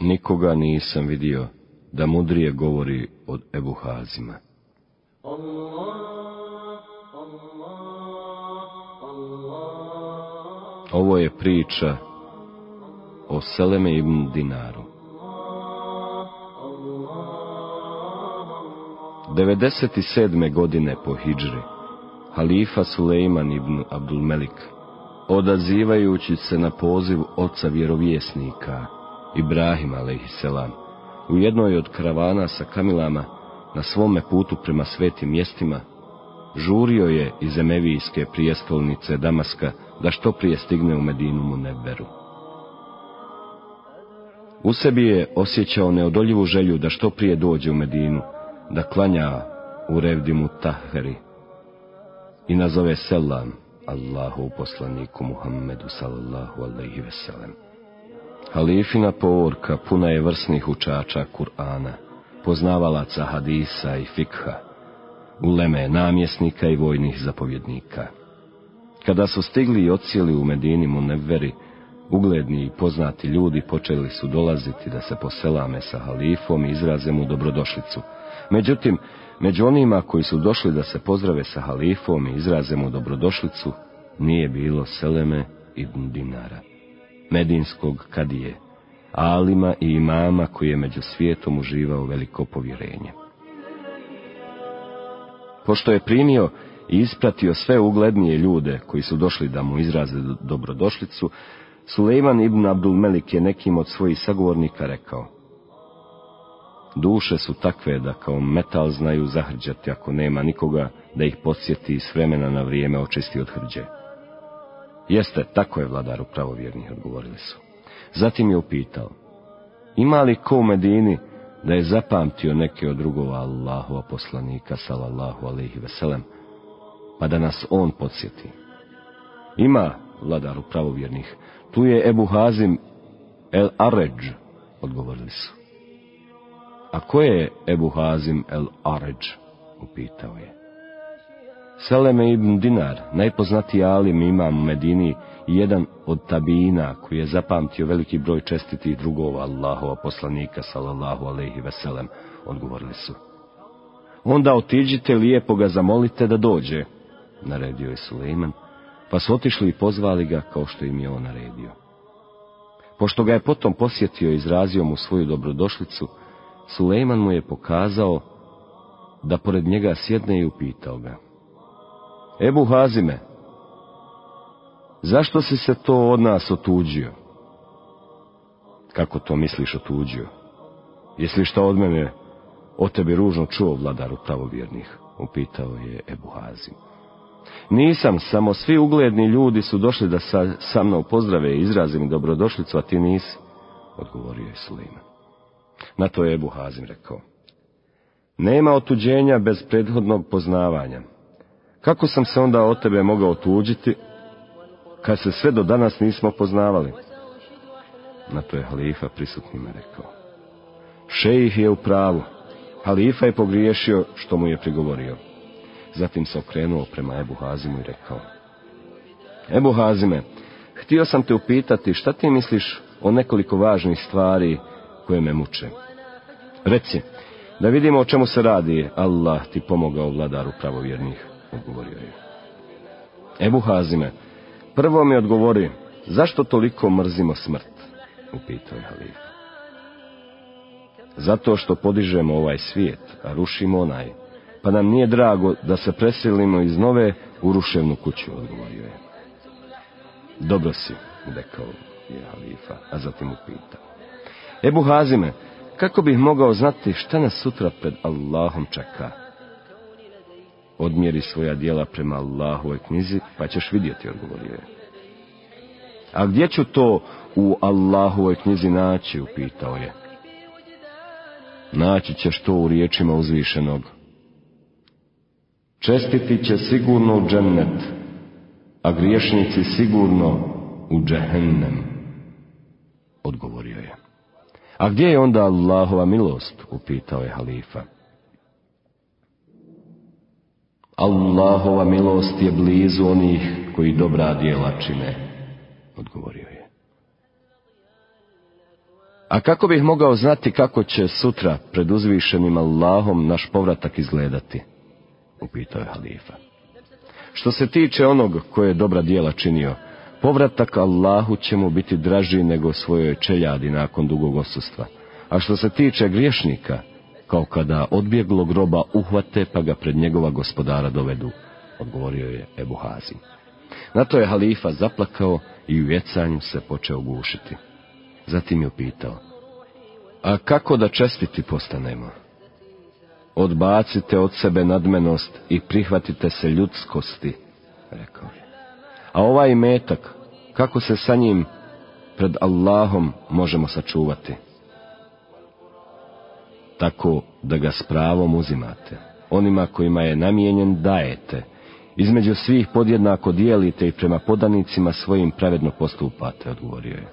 Nikoga nisam vidio da mudrije govori od Ebu Hazima. Ovo je priča o Seleme ibn Dinaru. 97. godine po Hidžri, halifa Sulejman ibn Abdulmelik, odazivajući se na poziv oca vjerovjesnika, Ibrahima a.s. u jednoj od karavana sa kamilama na svome putu prema svetim mjestima, žurio je iz Emevijske prijestolnice Damaska da što prije stigne u Medinu mu neberu. U sebi je osjećao neodoljivu želju da što prije dođe u Medinu, da klanja u Revdimu Tahri i nazove selam Allahu poslaniku Muhammedu sallallahu alaihi veselem. Halifina povorka puna je vrsnih učača Kur'ana, poznavalaca hadisa i fikha, uleme namjesnika i vojnih zapovjednika. Kada su stigli i ocijeli u Medini Munevveri, ugledni i poznati ljudi počeli su dolaziti da se poselame sa halifom i izraze mu dobrodošlicu. Međutim, među onima koji su došli da se pozdrave sa halifom i izraze mu dobrodošlicu, nije bilo Seleme ibn Dinara, medinskog kadije, alima i imama koji je među svijetom uživao veliko povjerenje. Pošto je primio i ispratio sve uglednije ljude koji su došli da mu izraze dobrodošlicu, Sulejman ibn Abdul Melik je nekim od svojih sagovornika rekao Duše su takve da kao metal znaju zahrđati ako nema nikoga da ih podsjeti i s vremena na vrijeme očisti od hrđe. Jeste, tako je vladaru pravovjernih, odgovorili su. Zatim je upitao, ima li ko u Medini da je zapamtio neke od drugova Allahova poslanika, salallahu alaihi veselem, pa da nas on podsjeti. Ima, vladaru pravovjernih, tu je Ebu Hazim el Aređ, odgovorili su. A ko je Ebu Hazim el Aređ, upitao je. Seleme ibn Dinar, najpoznatiji alim imam u Medini jedan od tabina koji je zapamtio veliki broj čestitih drugova Allahova poslanika sallallahu alaihi veselem, odgovorili su. Onda otiđite lijepo ga zamolite da dođe, naredio je Suleiman, pa su otišli i pozvali ga kao što im je on naredio. Pošto ga je potom posjetio i izrazio mu svoju dobrodošlicu, Sulejman mu je pokazao da pored njega sjedne i upitao ga. Ebu Hazime, zašto si se to od nas otuđio? Kako to misliš otuđio? Jesi li šta od mene o tebi ružno čuo, vladaru pravovjernih? Upitao je Ebu Hazim. Nisam, samo svi ugledni ljudi su došli da sa, sa mnom pozdrave i izraze mi dobrodošlicu, a ti nisi, odgovorio je Suleiman. Na to je Ebu Hazim rekao. Nema otuđenja bez prethodnog poznavanja. Kako sam se onda od tebe mogao otuđiti, kad se sve do danas nismo poznavali? Na to je halifa prisutnima rekao. Šejih je u pravu. Halifa je pogriješio što mu je prigovorio. Zatim se okrenuo prema Ebu Hazimu i rekao. Ebu Hazime, htio sam te upitati šta ti misliš o nekoliko važnih stvari koje me muče. Reci, da vidimo o čemu se radi, Allah ti pomogao vladaru pravovjernih, odgovorio je. Ebu Hazime, prvo mi odgovori, zašto toliko mrzimo smrt? Upitao je halif. Zato što podižemo ovaj svijet, a rušimo onaj, pa nam nije drago da se preselimo iz nove u ruševnu kuću, odgovorio je. Dobro si, rekao je halifa, a zatim upitao. Ebu Hazime, kako bih mogao znati šta nas sutra pred Allahom čeka? Odmjeri svoja dijela prema Allahovoj knjizi, pa ćeš vidjeti, odgovorio je. A gdje ću to u Allahovoj knjizi naći, upitao je. Naći ćeš to u riječima uzvišenog. Čestiti će sigurno u džennet, a griješnici sigurno u džehennem, odgovorio je. A gdje je onda Allahova milost, upitao je halifa. Allahova milost je blizu onih koji dobra djela čine, odgovorio je. A kako bih mogao znati kako će sutra pred uzvišenim Allahom naš povratak izgledati? Upitao je halifa. Što se tiče onog koje je dobra dijela činio, povratak Allahu će mu biti draži nego svojoj čeljadi nakon dugog osustva. A što se tiče griješnika, kao kada odbjeglo groba uhvate pa ga pred njegova gospodara dovedu, odgovorio je Ebu Hazim. Na to je halifa zaplakao i u vjecanju se počeo gušiti. Zatim je upitao, a kako da čestiti postanemo? Odbacite od sebe nadmenost i prihvatite se ljudskosti, rekao je. A ovaj metak, kako se sa njim pred Allahom možemo sačuvati? Tako da ga s pravom uzimate. Onima kojima je namijenjen dajete. Između svih podjednako dijelite i prema podanicima svojim pravedno postupate, odgovorio je.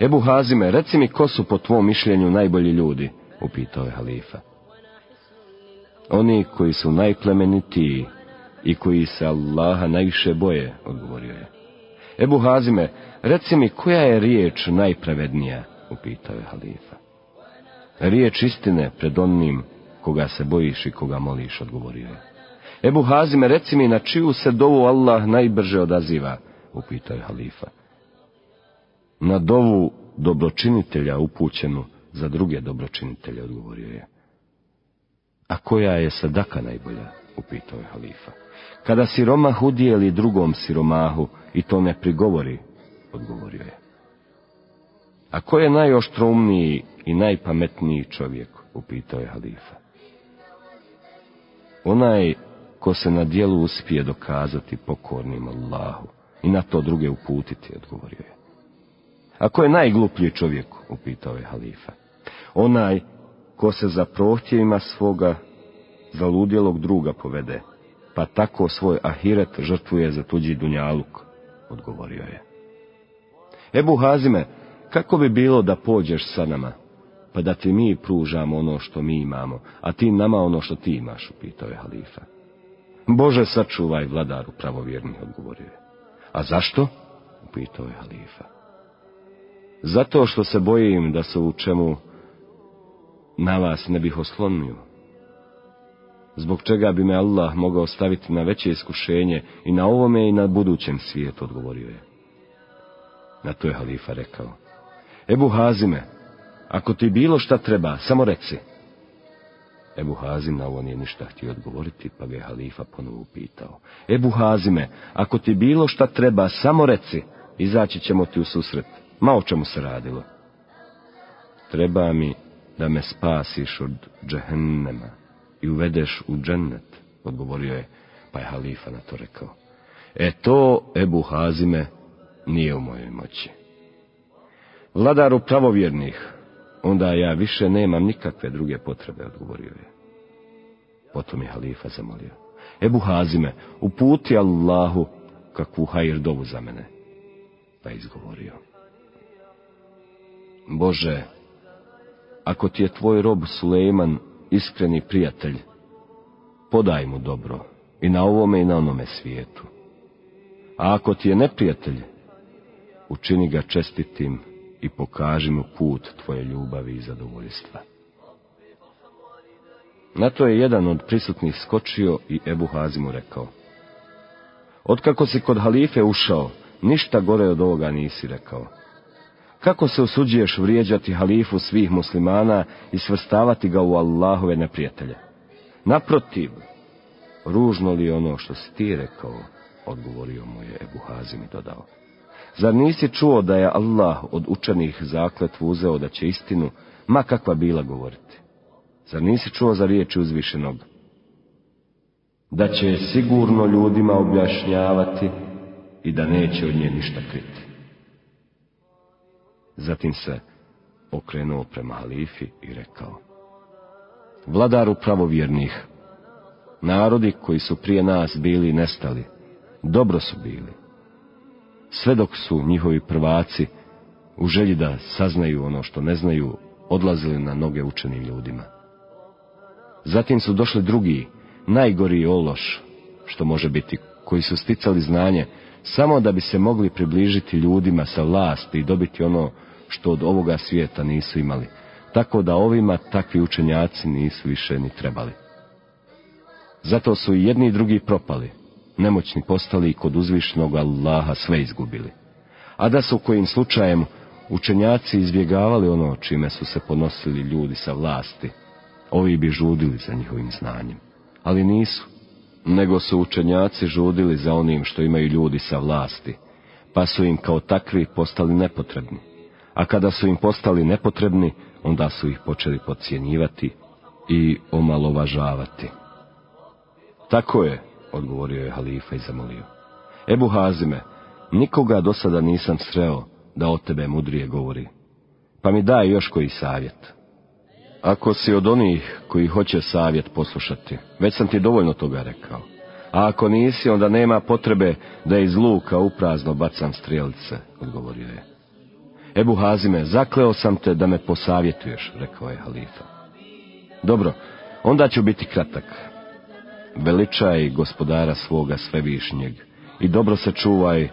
Ebu Hazime, reci mi ko su po tvom mišljenju najbolji ljudi, upitao je halifa. Oni koji su najplemenitiji i koji se Allaha najviše boje, odgovorio je. Ebu Hazime, reci mi koja je riječ najpravednija, upitao je halifa. Riječ istine pred onim koga se bojiš i koga moliš, odgovorio je. Ebu Hazime, reci mi na čiju se dovu Allah najbrže odaziva, upitao je halifa. Na dovu dobročinitelja upućenu za druge dobročinitelje, odgovorio je. A koja je sadaka najbolja, upitao je halifa. Kada siromah udijeli drugom siromahu i to ne prigovori, odgovorio je. A ko je najoštroumniji i najpametniji čovjek, upitao je halifa. Onaj ko se na dijelu uspije dokazati pokornim Allahu i na to druge uputiti, odgovorio je. A ko je najgluplji čovjek, upitao je halifa. Onaj ko se za prohtjevima svoga zaludjelog druga povede, pa tako svoj ahiret žrtvuje za tuđi dunjaluk, odgovorio je. Ebu Hazime, kako bi bilo da pođeš sa nama, pa da ti mi pružamo ono što mi imamo, a ti nama ono što ti imaš, upitao je halifa. Bože, sačuvaj vladaru pravovjerni, odgovorio je. A zašto? upitao je halifa. Zato što se bojim da se u čemu na vas ne bih oslonio. Zbog čega bi me Allah mogao staviti na veće iskušenje i na ovome i na budućem svijetu, odgovorio je. Na to je halifa rekao. Ebu Hazime, ako ti bilo šta treba, samo reci. Ebu Hazim na ovo nije ništa htio odgovoriti, pa ga je halifa ponovo upitao. Ebu Hazime, ako ti bilo šta treba, samo reci, izaći ćemo ti u susret. Ma o čemu se radilo? Treba mi da me spasiš od džehennema i uvedeš u džennet, odgovorio je, pa je halifa na to rekao. E to, Ebu Hazime, nije u mojoj moći. Vladaru pravovjernih, onda ja više nemam nikakve druge potrebe, odgovorio je. Potom je halifa zamolio. Ebu Hazime, uputi Allahu kakvu hajir dovu za mene. Pa je izgovorio. Bože, ako ti je tvoj rob Sulejman iskreni prijatelj, podaj mu dobro i na ovome i na onome svijetu. A ako ti je neprijatelj, učini ga čestitim i pokaži mu put tvoje ljubavi i zadovoljstva. Na to je jedan od prisutnih skočio i Ebu Hazimu rekao. Otkako si kod halife ušao, ništa gore od ovoga nisi rekao. Kako se usuđuješ vrijeđati halifu svih muslimana i svrstavati ga u Allahove neprijatelje? Naprotiv, ružno li ono što si ti rekao, odgovorio mu je Ebu Hazim i dodao. Zar nisi čuo da je Allah od učenih zakletvu uzeo da će istinu, ma kakva bila govoriti? Zar nisi čuo za riječi uzvišenog? Da će sigurno ljudima objašnjavati i da neće od nje ništa kriti. Zatim se okrenuo prema halifi i rekao. Vladaru pravovjernih, narodi koji su prije nas bili nestali, dobro su bili. Sve dok su njihovi prvaci, u želji da saznaju ono što ne znaju, odlazili na noge učenim ljudima. Zatim su došli drugi, najgori ološ, što može biti, koji su sticali znanje, samo da bi se mogli približiti ljudima sa vlasti i dobiti ono što od ovoga svijeta nisu imali, tako da ovima takvi učenjaci nisu više ni trebali. Zato su i jedni i drugi propali, nemoćni postali i kod uzvišnog Allaha sve izgubili. A da su kojim slučajem učenjaci izbjegavali ono čime su se ponosili ljudi sa vlasti, ovi bi žudili za njihovim znanjem. Ali nisu, nego su učenjaci žudili za onim što imaju ljudi sa vlasti, pa su im kao takvi postali nepotrebni. A kada su im postali nepotrebni, onda su ih počeli podcjenjivati i omalovažavati. Tako je, odgovorio je halifa i zamolio. Ebu Hazime, nikoga do sada nisam sreo da o tebe mudrije govori. Pa mi daj još koji savjet. Ako si od onih koji hoće savjet poslušati, već sam ti dovoljno toga rekao. A ako nisi, onda nema potrebe da iz luka uprazno bacam strelice, odgovorio je. Ebu Hazime, zakleo sam te da me posavjetuješ, rekao je halifa. Dobro, onda ću biti kratak. Veličaj gospodara svoga svevišnjeg i dobro se čuvaj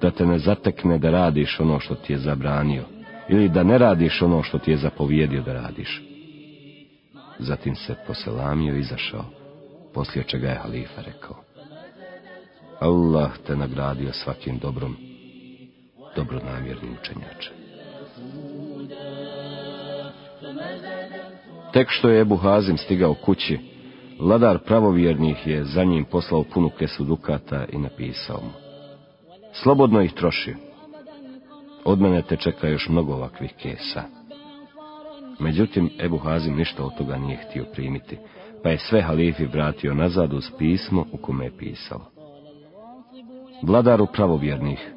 da te ne zatekne da radiš ono što ti je zabranio ili da ne radiš ono što ti je zapovjedio da radiš. Zatim se poselamio i izašao, poslije čega je halifa rekao. Allah te nagradio svakim dobrom, dobronamjerni učenjače. Tek što je Ebu Hazim stigao kući, vladar pravovjernih je za njim poslao punu kesu dukata i napisao mu. Slobodno ih troši. Od mene te čeka još mnogo ovakvih kesa. Međutim, Ebu Hazim ništa od toga nije htio primiti, pa je sve halifi vratio nazad uz pismo u kome je pisao. Vladaru pravovjernih,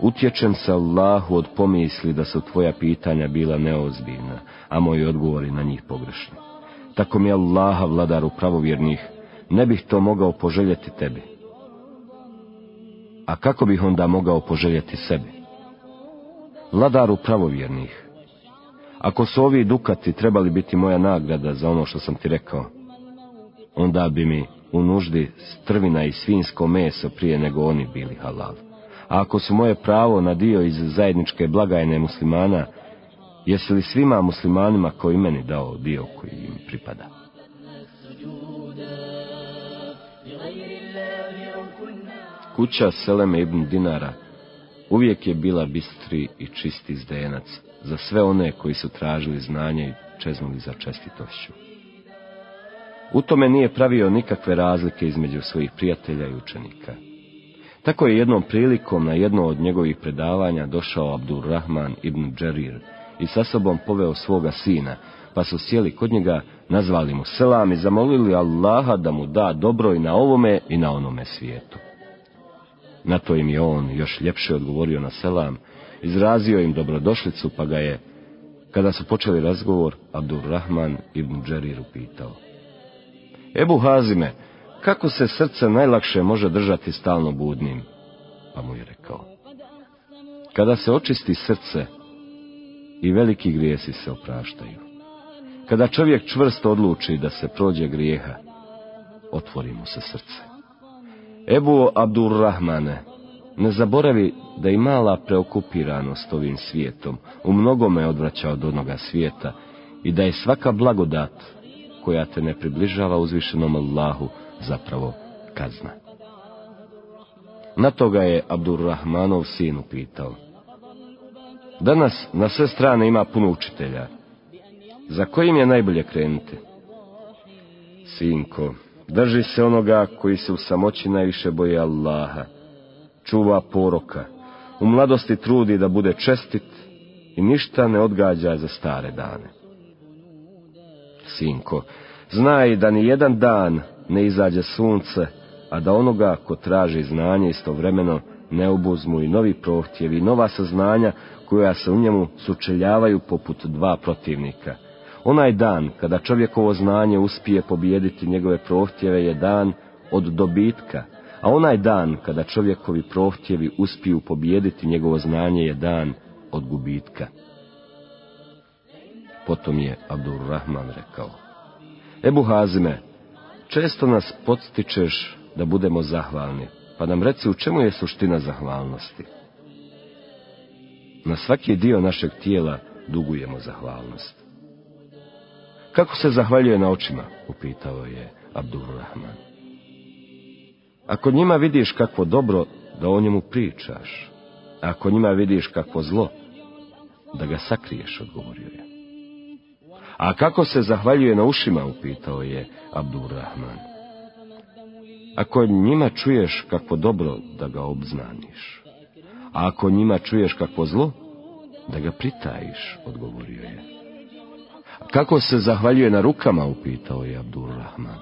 utječem se Allahu od pomisli da su tvoja pitanja bila neozbiljna, a moji odgovori na njih pogrešni. Tako mi Allaha, vladaru pravovjernih, ne bih to mogao poželjeti tebi. A kako bih onda mogao poželjeti sebi? Vladaru pravovjernih, ako su ovi dukati trebali biti moja nagrada za ono što sam ti rekao, onda bi mi u nuždi strvina i svinsko meso prije nego oni bili halal. A ako su moje pravo na dio iz zajedničke blagajne muslimana, jesi li svima muslimanima koji meni dao dio koji im pripada? Kuća Seleme ibn Dinara uvijek je bila bistri i čisti zdenac za sve one koji su tražili znanje i čeznuli za čestitošću. U tome nije pravio nikakve razlike između svojih prijatelja i učenika. Tako je jednom prilikom na jedno od njegovih predavanja došao Abdurrahman ibn Džerir i sa sobom poveo svoga sina, pa su sjeli kod njega, nazvali mu selam i zamolili Allaha da mu da dobro i na ovome i na onome svijetu. Na to im je on još ljepše odgovorio na selam, izrazio im dobrodošlicu, pa ga je, kada su počeli razgovor, Abdurrahman ibn Džerir upitao. Ebu Hazime, kako se srce najlakše može držati stalno budnim? Pa mu je rekao. Kada se očisti srce, i veliki grijesi se opraštaju. Kada čovjek čvrsto odluči da se prođe grijeha, otvori mu se srce. Ebu Abdurrahmane, ne zaboravi da i mala preokupiranost ovim svijetom u mnogome odvraća od onoga svijeta i da je svaka blagodat koja te ne približava uzvišenom Allahu zapravo kazna. Na toga je Abdurrahmanov sin upitao. Danas na sve strane ima puno učitelja. Za kojim je najbolje krenuti? Sinko, drži se onoga koji se u samoći najviše boje Allaha, čuva poroka, u mladosti trudi da bude čestit i ništa ne odgađa za stare dane. Sinko, znaj da ni jedan dan ne izađe sunce, a da onoga ko traži znanje istovremeno ne obuzmu i novi prohtjevi, nova saznanja koja se u njemu sučeljavaju poput dva protivnika. Onaj dan kada čovjekovo znanje uspije pobijediti njegove prohtjeve je dan od dobitka, a onaj dan kada čovjekovi prohtjevi uspiju pobijediti njegovo znanje je dan od gubitka. Potom je Abdurrahman rekao, Ebu Hazime, često nas podstičeš da budemo zahvalni, pa nam reci u čemu je suština zahvalnosti. Na svaki dio našeg tijela dugujemo zahvalnost. Kako se zahvaljuje na očima? upitao je Abdurrahman. Ako njima vidiš kakvo dobro, da o njemu pričaš. Ako njima vidiš kakvo zlo, da ga sakriješ, odgovorio je. A kako se zahvaljuje na ušima, upitao je Abdurrahman. Ako njima čuješ kakvo dobro, da ga obznaniš. A ako njima čuješ kakvo zlo, da ga pritajiš, odgovorio je. Kako se zahvaljuje na rukama, upitao je Abdurrahman.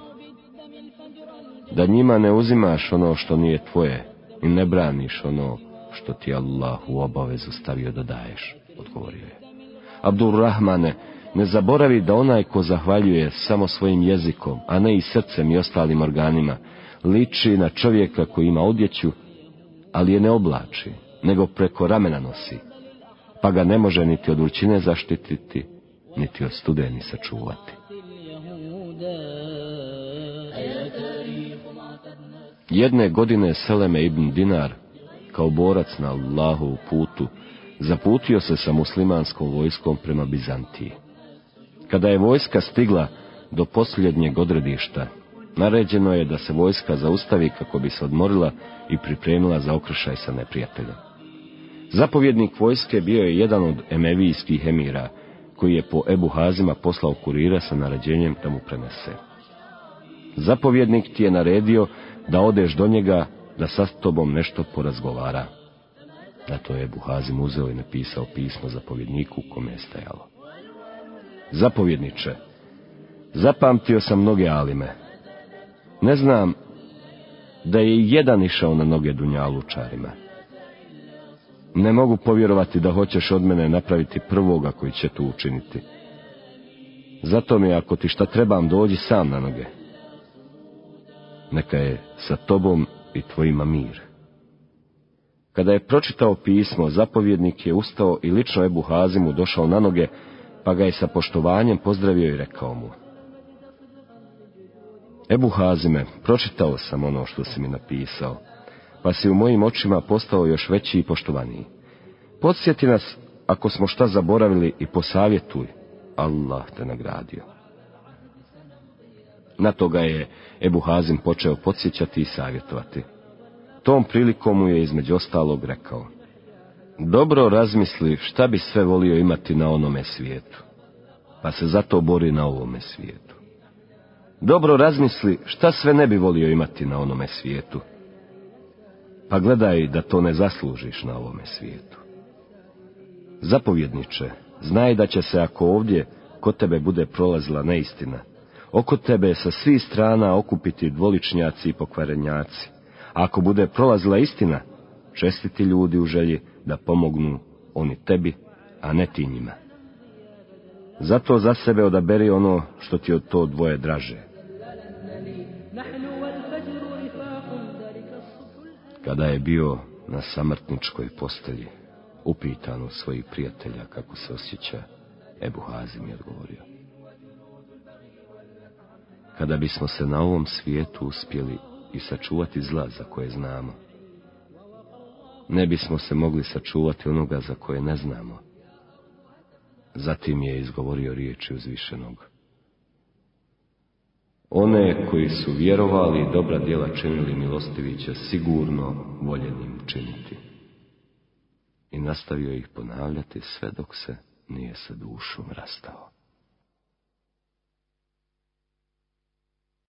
Da njima ne uzimaš ono što nije tvoje i ne braniš ono što ti Allah u obavezu stavio da daješ, odgovorio je. Abdurrahmane, ne zaboravi da onaj ko zahvaljuje samo svojim jezikom, a ne i srcem i ostalim organima, liči na čovjeka koji ima odjeću, ali je ne oblači, nego preko ramena nosi, pa ga ne može niti od vrućine zaštititi, niti od studeni sačuvati. Jedne godine Seleme ibn Dinar, kao borac na Allahovu putu, zaputio se sa muslimanskom vojskom prema Bizantiji. Kada je vojska stigla do posljednjeg odredišta, naređeno je da se vojska zaustavi kako bi se odmorila i pripremila za okršaj sa neprijateljem. Zapovjednik vojske bio je jedan od emevijskih emira, koji je po Ebu Hazima poslao kurira sa naređenjem da mu prenese. Zapovjednik ti je naredio da odeš do njega da sa tobom nešto porazgovara. Na to je Ebu Hazim uzeo i napisao pismo zapovjedniku kome je stajalo. Zapovjedniče, zapamtio sam mnoge alime. Ne znam da je jedan išao na noge dunjalučarima. Ne mogu povjerovati da hoćeš od mene napraviti prvoga koji će to učiniti. Zato mi ako ti šta trebam dođi sam na noge. Neka je sa tobom i tvojima mir. Kada je pročitao pismo, zapovjednik je ustao i lično Ebu Hazimu došao na noge, pa ga je sa poštovanjem pozdravio i rekao mu. Ebu Hazime, pročitao sam ono što si mi napisao, pa si u mojim očima postao još veći i poštovaniji. Podsjeti nas ako smo šta zaboravili i posavjetuj, Allah te nagradio. Na toga je Ebu Hazim počeo podsjećati i savjetovati. Tom prilikom mu je između ostalog rekao. Dobro razmisli šta bi sve volio imati na onome svijetu, pa se zato bori na ovome svijetu. Dobro razmisli šta sve ne bi volio imati na onome svijetu, pa gledaj da to ne zaslužiš na ovome svijetu. Zapovjedniče, znaj da će se ako ovdje kod tebe bude prolazila neistina, oko tebe sa svih strana okupiti dvoličnjaci i pokvarenjaci. A ako bude prolazila istina, čestiti ljudi u želji da pomognu oni tebi, a ne ti njima. Zato za sebe odaberi ono što ti od to dvoje draže. Kada je bio na samrtničkoj postelji, upitan od svojih prijatelja kako se osjeća, Ebu Hazim je odgovorio. Kada bismo se na ovom svijetu uspjeli i sačuvati zla za koje znamo, ne bismo se mogli sačuvati onoga za koje ne znamo. Zatim je izgovorio riječi uzvišenog. One koji su vjerovali i dobra djela činili milostivi će sigurno voljenim činiti. I nastavio ih ponavljati sve dok se nije sa dušom rastao.